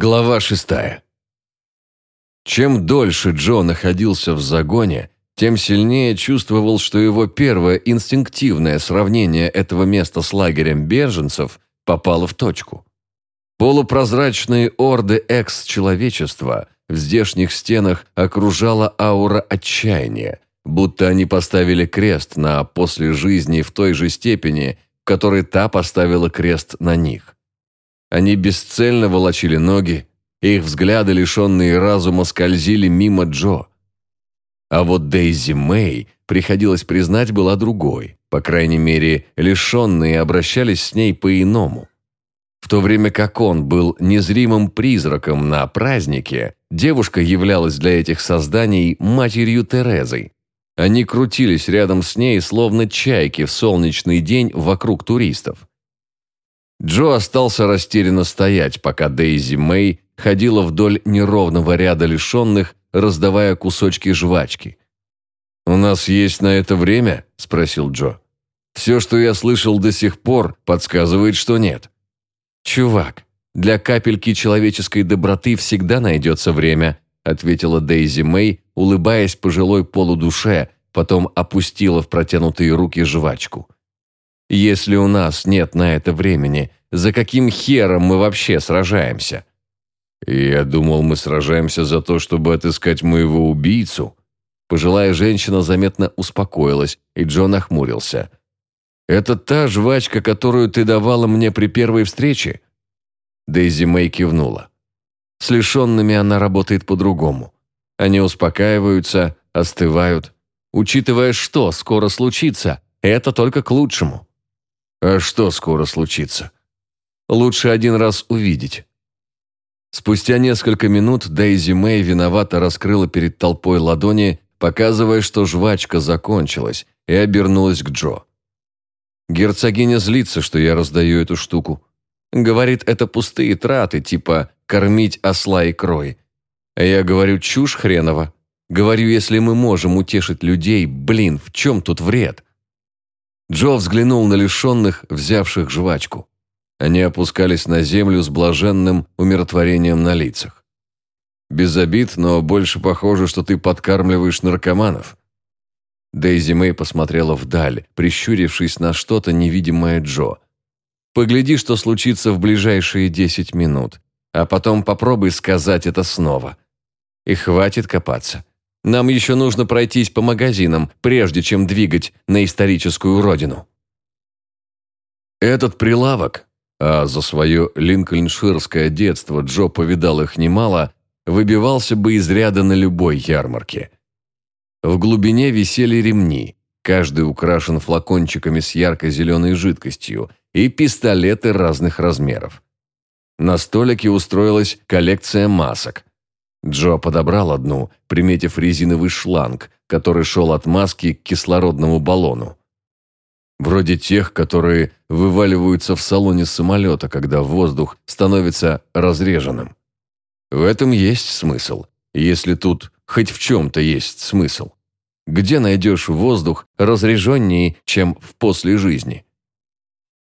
Глава шестая. Чем дольше Джо находился в загоне, тем сильнее чувствовал, что его первое инстинктивное сравнение этого места с лагерем беженцев попало в точку. Полупрозрачные орды экс-человечества в здешних стенах окружала аура отчаяния, будто они поставили крест на после жизни в той же степени, в которой та поставила крест на них. Они бесцельно волочили ноги, их взгляды, лишенные разума, скользили мимо Джо. А вот Дейзи Мэй, приходилось признать, была другой. По крайней мере, лишенные обращались с ней по-иному. В то время как он был незримым призраком на празднике, девушка являлась для этих созданий матерью Терезой. Они крутились рядом с ней, словно чайки в солнечный день вокруг туристов. Джо остался растерянно стоять, пока Дейзи Мэй ходила вдоль неровного ряда лишенных, раздавая кусочки жвачки. «У нас есть на это время?» – спросил Джо. «Все, что я слышал до сих пор, подсказывает, что нет». «Чувак, для капельки человеческой доброты всегда найдется время», – ответила Дейзи Мэй, улыбаясь пожилой полудуше, потом опустила в протянутые руки жвачку. Если у нас нет на это времени, за каким хером мы вообще сражаемся? Я думал, мы сражаемся за то, чтобы отыскать моего убийцу. Пожилая женщина заметно успокоилась, и Джон охмурился. Это та жвачка, которую ты давала мне при первой встрече? Дейзи Мэй кивнула. С лишенными она работает по-другому. Они успокаиваются, остывают. Учитывая, что скоро случится, это только к лучшему. А что скоро случится? Лучше один раз увидеть. Спустя несколько минут Дейзи Мэй виновато раскрыла перед толпой ладони, показывая, что жвачка закончилась, и обернулась к Джо. Герцогиня злится, что я раздаю эту штуку. Говорит, это пустые траты, типа кормить осла и крой. А я говорю, чушь хренова. Говорю, если мы можем утешить людей, блин, в чем тут вред? Джо взглянул на лишенных, взявших жвачку. Они опускались на землю с блаженным умиротворением на лицах. «Без обид, но больше похоже, что ты подкармливаешь наркоманов». Дейзи Мэй посмотрела вдаль, прищурившись на что-то невидимое Джо. «Погляди, что случится в ближайшие десять минут, а потом попробуй сказать это снова. И хватит копаться. Нам еще нужно пройтись по магазинам, прежде чем двигать на историческую родину. Этот прилавок, а за свое линкольнширское детство Джо повидал их немало, выбивался бы из ряда на любой ярмарке. В глубине висели ремни, каждый украшен флакончиками с ярко-зеленой жидкостью и пистолеты разных размеров. На столике устроилась коллекция масок, Джо подобрал одну, приметив резиновый шланг, который шел от маски к кислородному баллону. Вроде тех, которые вываливаются в салоне самолета, когда воздух становится разреженным. В этом есть смысл, если тут хоть в чем-то есть смысл. Где найдешь воздух разреженнее, чем в после жизни?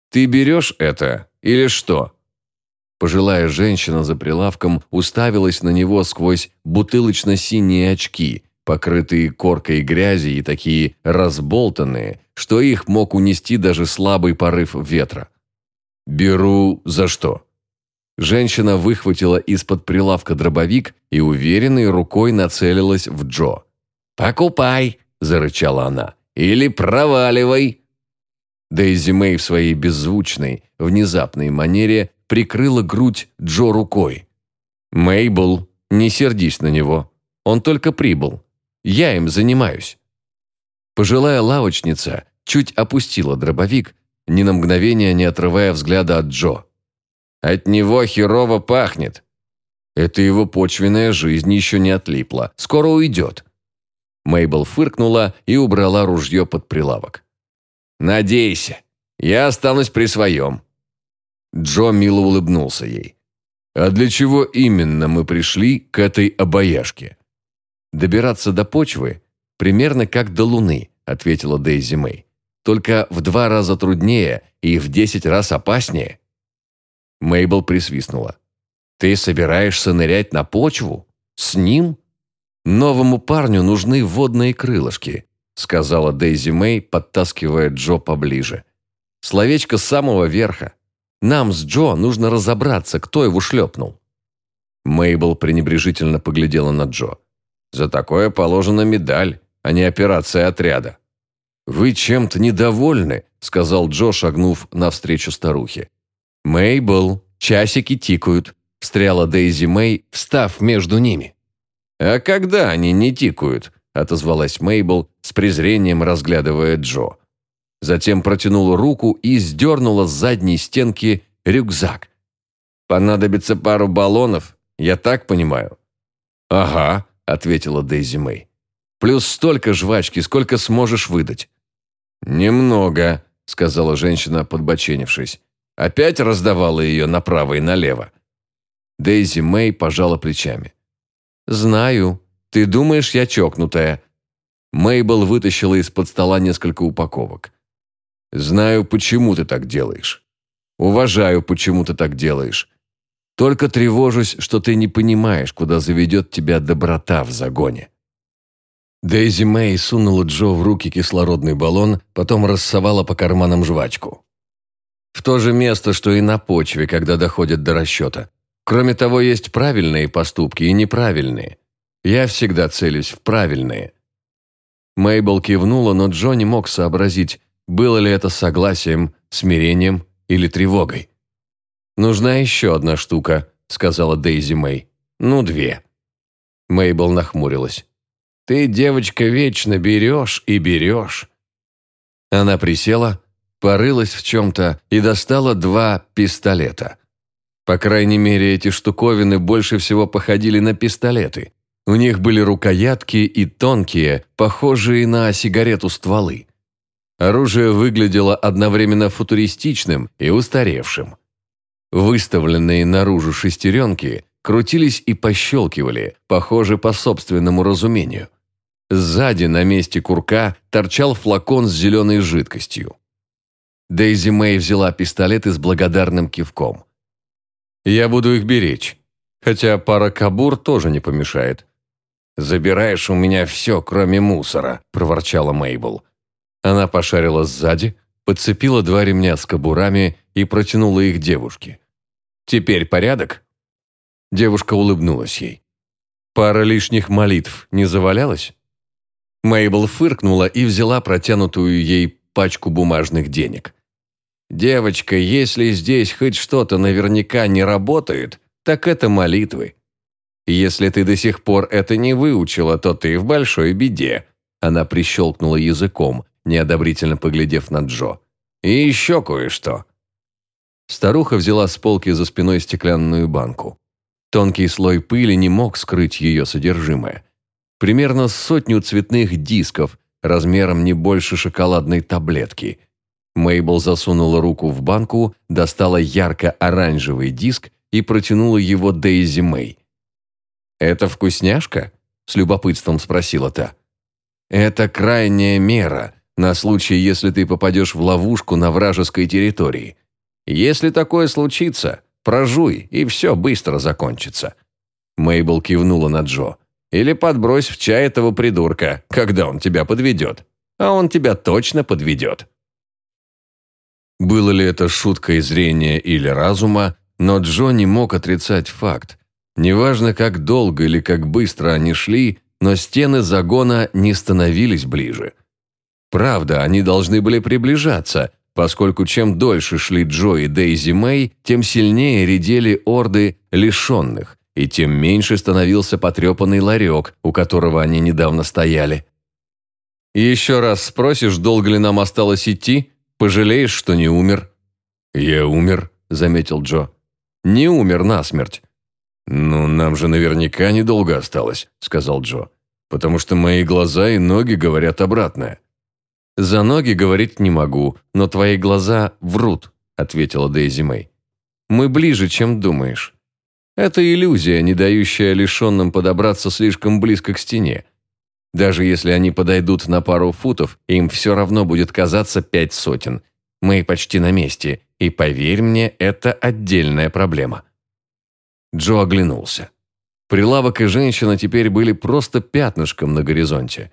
Ты берешь это или что? Пожилая женщина за прилавком уставилась на него сквозь бутылочно-синие очки, покрытые коркой грязи и такие разболтанные, что их мог унести даже слабый порыв ветра. «Беру за что?» Женщина выхватила из-под прилавка дробовик и уверенной рукой нацелилась в Джо. «Покупай!» – зарычала она. «Или проваливай!» Дейзи Мэй в своей беззвучной, внезапной манере прикрыла грудь Джо рукой. «Мейбл, не сердись на него. Он только прибыл. Я им занимаюсь». Пожилая лавочница чуть опустила дробовик, ни на мгновение не отрывая взгляда от Джо. «От него херово пахнет». Это его почвенная жизнь еще не отлипла. Скоро уйдет. Мейбл фыркнула и убрала ружье под прилавок. «Надейся, я останусь при своем. Джо мило улыбнулся ей. «А для чего именно мы пришли к этой обаяшке?» «Добираться до почвы примерно как до Луны», ответила Дейзи Мэй. «Только в два раза труднее и в десять раз опаснее». Мейбл присвистнула. Ты собираешься нырять на почву? С ним? Новому парню нужны водные крылышки, сказала Дейзи Мэй, подтаскивая Джо поближе. Словечко с самого верха. Нам с Джо нужно разобраться, кто его шлепнул. Мейбл пренебрежительно поглядела на Джо. «За такое положена медаль, а не операция отряда». «Вы чем-то недовольны», — сказал Джо, шагнув навстречу старухе. «Мейбл, часики тикают», — встряла Дейзи Мэй, встав между ними. «А когда они не тикают?» — отозвалась Мейбл, с презрением разглядывая Джо. Затем протянула руку и сдернула с задней стенки рюкзак. «Понадобится пару баллонов, я так понимаю?» «Ага», — ответила Дейзи Мэй. «Плюс столько жвачки, сколько сможешь выдать». «Немного», — сказала женщина, подбоченившись. Опять раздавала ее направо и налево. Дейзи Мэй пожала плечами. «Знаю. Ты думаешь, я чокнутая». Мейбл вытащила из-под стола несколько упаковок. «Знаю, почему ты так делаешь. Уважаю, почему ты так делаешь. Только тревожусь, что ты не понимаешь, куда заведет тебя доброта в загоне». Дейзи Мэй сунула Джо в руки кислородный баллон, потом рассовала по карманам жвачку. В то же место, что и на почве, когда доходит до расчета. Кроме того, есть правильные поступки и неправильные. Я всегда целюсь в правильные. Мейбл кивнула, но Джо не мог сообразить, было ли это согласием, смирением или тревогой. «Нужна еще одна штука», — сказала Дейзи Мэй. «Ну, две». Мейбл нахмурилась. «Ты, девочка, вечно берешь и берешь». Она присела, порылась в чем-то и достала два пистолета. По крайней мере, эти штуковины больше всего походили на пистолеты. У них были рукоятки и тонкие, похожие на сигарету стволы. Оружие выглядело одновременно футуристичным и устаревшим. Выставленные наружу шестеренки крутились и пощелкивали, похоже по собственному разумению. Сзади на месте курка торчал флакон с зеленой жидкостью. Дейзи Мэй взяла пистолет и с благодарным кивком. Я буду их беречь. Хотя пара кабур тоже не помешает. «Забираешь у меня все, кроме мусора», – проворчала Мейбл. Она пошарила сзади, подцепила два ремня с кобурами и протянула их девушке. «Теперь порядок?» Девушка улыбнулась ей. «Пара лишних молитв не завалялась?» Мейбл фыркнула и взяла протянутую ей пачку бумажных денег. «Девочка, если здесь хоть что-то наверняка не работает, так это молитвы. Если ты до сих пор это не выучила, то ты в большой беде». Она прищелкнула языком, неодобрительно поглядев на Джо. «И еще кое-что». Старуха взяла с полки за спиной стеклянную банку. Тонкий слой пыли не мог скрыть ее содержимое. Примерно сотню цветных дисков, размером не больше шоколадной таблетки – Мейбл засунула руку в банку, достала ярко-оранжевый диск и протянула его Дейзи Мэй. «Это вкусняшка?» – с любопытством спросила та. «Это крайняя мера на случай, если ты попадешь в ловушку на вражеской территории. Если такое случится, прожуй, и все быстро закончится». Мейбл кивнула на Джо. «Или подбрось в чай этого придурка, когда он тебя подведет. А он тебя точно подведет». Было ли это шуткой зрения или разума, но Джо не мог отрицать факт. Неважно, как долго или как быстро они шли, но стены загона не становились ближе. Правда, они должны были приближаться, поскольку чем дольше шли Джо и Дейзи Мэй, тем сильнее редели орды лишенных, и тем меньше становился потрепанный ларек, у которого они недавно стояли. «Еще раз спросишь, долго ли нам осталось идти?» Пожалеешь, что не умер?» «Я умер», — заметил Джо. «Не умер насмерть». «Ну, нам же наверняка недолго осталось», — сказал Джо. «Потому что мои глаза и ноги говорят обратное». «За ноги говорить не могу, но твои глаза врут», — ответила Дейзи Мэй. «Мы ближе, чем думаешь. Это иллюзия, не дающая лишенным подобраться слишком близко к стене. Даже если они подойдут на пару футов, им все равно будет казаться пять сотен. Мы почти на месте, и поверь мне, это отдельная проблема. Джо оглянулся. Прилавок и женщина теперь были просто пятнышком на горизонте.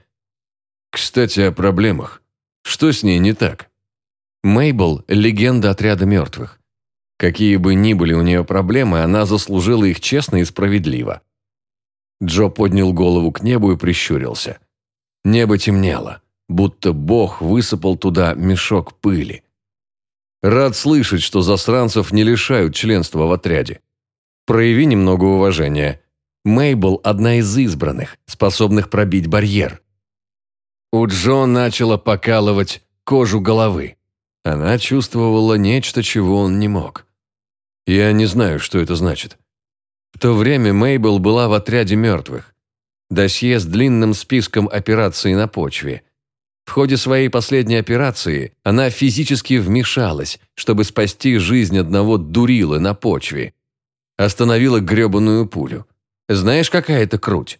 Кстати, о проблемах. Что с ней не так? Мейбл – легенда отряда мертвых. Какие бы ни были у нее проблемы, она заслужила их честно и справедливо. Джо поднял голову к небу и прищурился. Небо темнело, будто Бог высыпал туда мешок пыли. Рад слышать, что засранцев не лишают членства в отряде. Прояви немного уважения. Мейбл – одна из избранных, способных пробить барьер. У Джо начало покалывать кожу головы. Она чувствовала нечто, чего он не мог. Я не знаю, что это значит. В то время Мейбл была в отряде мертвых. Досье с длинным списком операций на почве. В ходе своей последней операции она физически вмешалась, чтобы спасти жизнь одного дурила на почве. Остановила гребаную пулю. Знаешь, какая это круть?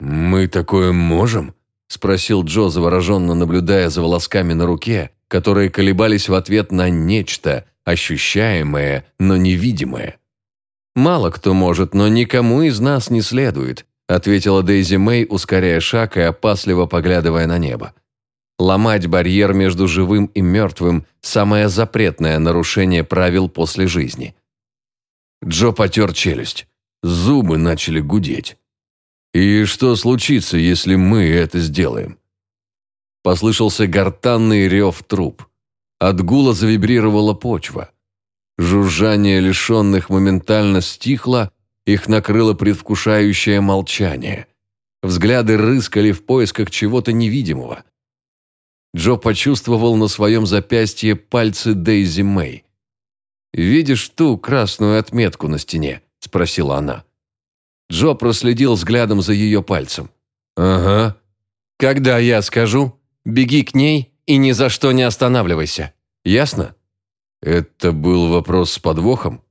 «Мы такое можем?» – спросил Джо, завороженно наблюдая за волосками на руке, которые колебались в ответ на нечто, ощущаемое, но невидимое. «Мало кто может, но никому из нас не следует», ответила Дейзи Мэй, ускоряя шаг и опасливо поглядывая на небо. Ломать барьер между живым и мертвым – самое запретное нарушение правил после жизни. Джо потер челюсть. Зубы начали гудеть. «И что случится, если мы это сделаем?» Послышался гортанный рев труб. От гула завибрировала почва. Жужжание лишенных моментально стихло, их накрыло предвкушающее молчание. Взгляды рыскали в поисках чего-то невидимого. Джо почувствовал на своем запястье пальцы Дейзи Мэй. «Видишь ту красную отметку на стене?» – спросила она. Джо проследил взглядом за ее пальцем. «Ага. Когда я скажу, Беги к ней и ни за что не останавливайся. Ясно?» «Это был вопрос с подвохом?»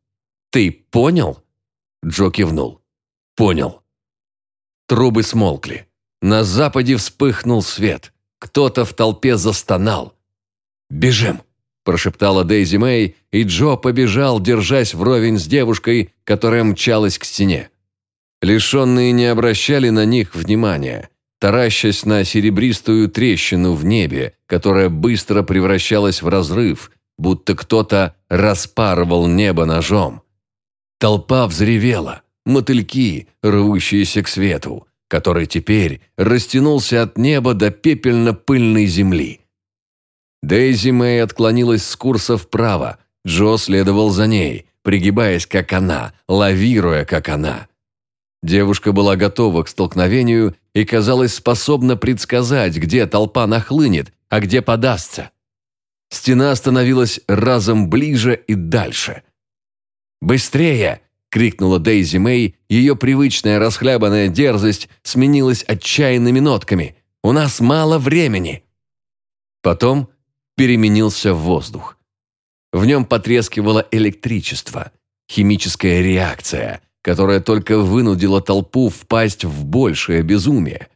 «Ты понял?» Джо кивнул. «Понял». Трубы смолкли. На западе вспыхнул свет. Кто-то в толпе застонал. «Бежим!» – прошептала Дейзи Мэй, и Джо побежал, держась вровень с девушкой, которая мчалась к стене. Лишенные не обращали на них внимания таращась на серебристую трещину в небе, которая быстро превращалась в разрыв, будто кто-то распарывал небо ножом. Толпа взревела, мотыльки, рвущиеся к свету, который теперь растянулся от неба до пепельно-пыльной земли. Дейзи Мэй отклонилась с курса вправо, Джо следовал за ней, пригибаясь как она, лавируя как она. Девушка была готова к столкновению и, казалось, способна предсказать, где толпа нахлынет, а где подастся. Стена становилась разом ближе и дальше. «Быстрее!» – крикнула Дейзи Мэй, ее привычная расхлябанная дерзость сменилась отчаянными нотками. «У нас мало времени!» Потом переменился воздух. В нем потрескивало электричество, химическая реакция – которая только вынудила толпу впасть в большее безумие.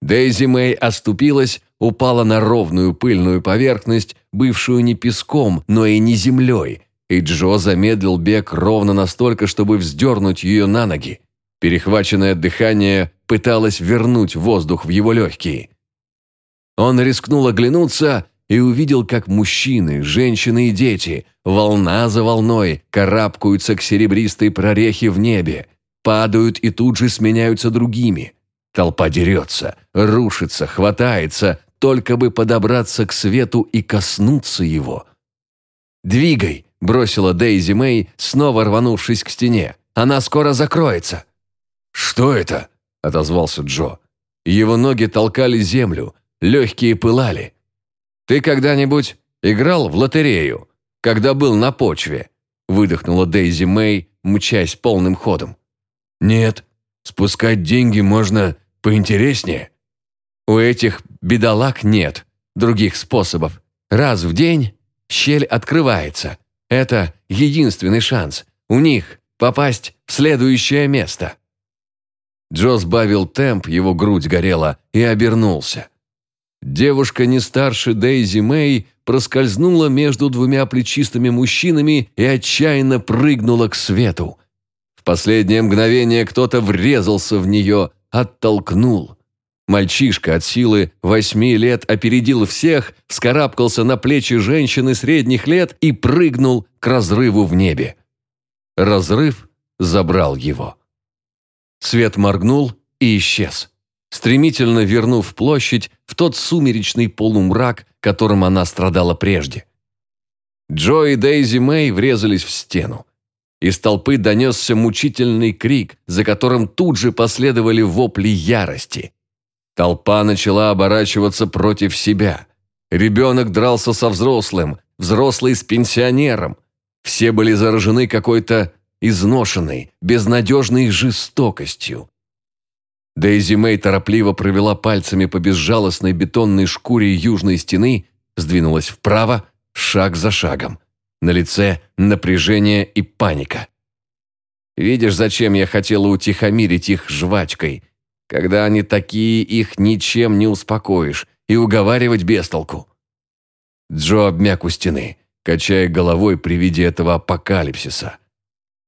Дейзи Мэй оступилась, упала на ровную пыльную поверхность, бывшую не песком, но и не землей, и Джо замедлил бег ровно настолько, чтобы вздернуть ее на ноги. Перехваченное дыхание пыталось вернуть воздух в его легкие. Он рискнул оглянуться и увидел, как мужчины, женщины и дети, волна за волной, карабкаются к серебристой прорехе в небе, падают и тут же сменяются другими. Толпа дерется, рушится, хватается, только бы подобраться к свету и коснуться его. «Двигай!» – бросила Дейзи Мэй, снова рванувшись к стене. «Она скоро закроется!» «Что это?» – отозвался Джо. Его ноги толкали землю, легкие пылали. «Ты когда-нибудь играл в лотерею, когда был на почве?» выдохнула Дейзи Мэй, мчась полным ходом. «Нет, спускать деньги можно поинтереснее». «У этих бедолаг нет других способов. Раз в день щель открывается. Это единственный шанс. У них попасть в следующее место». Джо сбавил темп, его грудь горела, и обернулся. Девушка не старше Дейзи Мэй проскользнула между двумя плечистыми мужчинами и отчаянно прыгнула к свету. В последнее мгновение кто-то врезался в нее, оттолкнул. Мальчишка от силы восьми лет опередил всех, вскарабкался на плечи женщины средних лет и прыгнул к разрыву в небе. Разрыв забрал его. Свет моргнул и исчез, стремительно вернув площадь в тот сумеречный полумрак, которым она страдала прежде. Джо и Дейзи Мэй врезались в стену. Из толпы донесся мучительный крик, за которым тут же последовали вопли ярости. Толпа начала оборачиваться против себя. Ребенок дрался со взрослым, взрослый с пенсионером. Все были заражены какой-то изношенной, безнадежной жестокостью. Дейзи Мэй торопливо провела пальцами по безжалостной бетонной шкуре южной стены, сдвинулась вправо, шаг за шагом. На лице напряжение и паника. «Видишь, зачем я хотела утихомирить их жвачкой? Когда они такие, их ничем не успокоишь, и уговаривать без толку». Джо обмяк у стены, качая головой при виде этого апокалипсиса.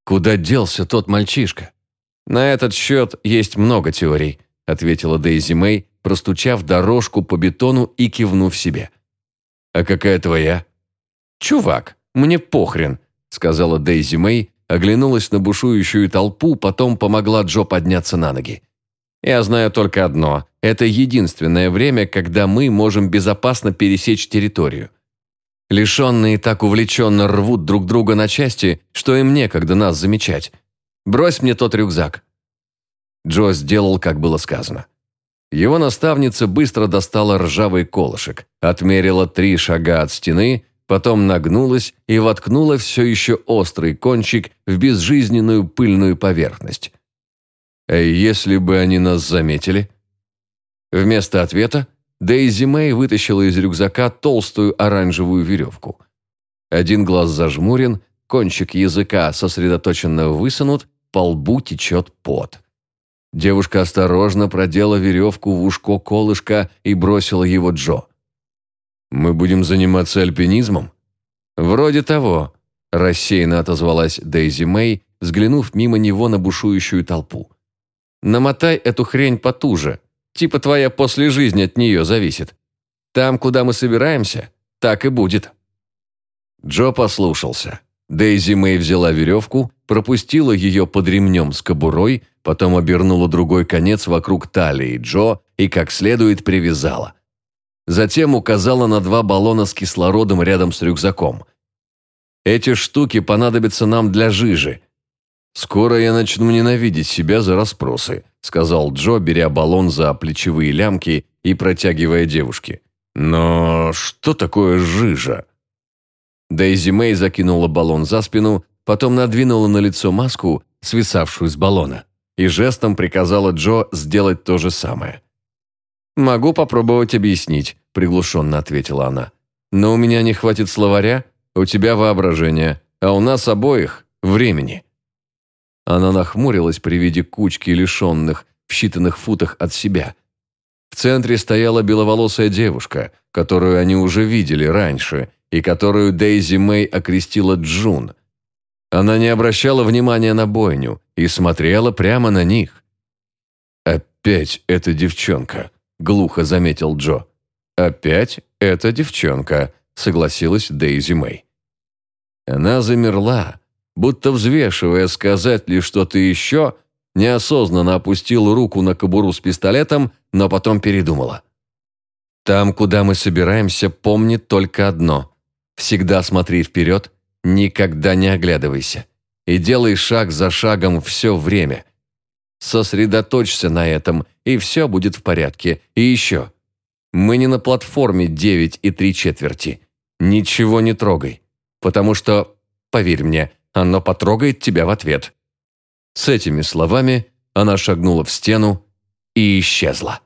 Куда делся тот мальчишка? На этот счет есть много теорий, ответила Дейзи Мэй, простучав дорожку по бетону и кивнув себе. А какая твоя? Чувак, мне похрен, сказала Дейзи Мэй, оглянулась на бушующую толпу, потом помогла Джо подняться на ноги. Я знаю только одно. Это единственное время, когда мы можем безопасно пересечь территорию. Лишенные так увлеченно рвут друг друга на части, что им некогда нас замечать. Брось мне тот рюкзак». Джо сделал, как было сказано. Его наставница быстро достала ржавый колышек, отмерила три шага от стены, потом нагнулась и воткнула все еще острый кончик в безжизненную пыльную поверхность. «А если бы они нас заметили?» Вместо ответа Дейзи Мэй вытащила из рюкзака толстую оранжевую веревку. Один глаз зажмурен, кончик языка сосредоточенно высунут, по лбу течет пот. Девушка осторожно продела веревку в ушко колышка и бросила его Джо. «Мы будем заниматься альпинизмом?» «Вроде того», – рассеянно отозвалась Дейзи Мэй, взглянув мимо него на бушующую толпу. «Намотай эту хрень потуже, типа твоя после жизни от нее зависит. Там, куда мы собираемся, так и будет». Джо послушался. Дейзи Мэй взяла веревку, пропустила ее под ремнем с кобурой, потом обернула другой конец вокруг талии Джо и как следует привязала. Затем указала на два баллона с кислородом рядом с рюкзаком. «Эти штуки понадобятся нам для жижи. Скоро я начну ненавидеть себя за расспросы», сказал Джо, беря баллон за плечевые лямки и протягивая девушке. «Но что такое жижа?» Дейзи Мэй закинула баллон за спину, потом надвинула на лицо маску, свисавшую с баллона, и жестом приказала Джо сделать то же самое. «Могу попробовать объяснить», – приглушенно ответила она. «Но у меня не хватит словаря, у тебя воображение, а у нас обоих – времени». Она нахмурилась при виде кучки лишенных в считанных футах от себя. В центре стояла беловолосая девушка, которую они уже видели раньше и которую Дейзи Мэй окрестила Джун. Она не обращала внимания на бойню и смотрела прямо на них. «Опять эта девчонка», – глухо заметил Джо. «Опять эта девчонка», – согласилась Дейзи Мэй. Она замерла, будто взвешивая, сказать ли что-то еще, неосознанно опустила руку на кобуру с пистолетом, но потом передумала. «Там, куда мы собираемся, помни только одно. Всегда смотри вперед, никогда не оглядывайся. И делай шаг за шагом все время. Сосредоточься на этом, и все будет в порядке. И еще. Мы не на платформе 9 и 3 четверти. Ничего не трогай. Потому что, поверь мне, оно потрогает тебя в ответ». С этими словами она шагнула в стену и исчезла.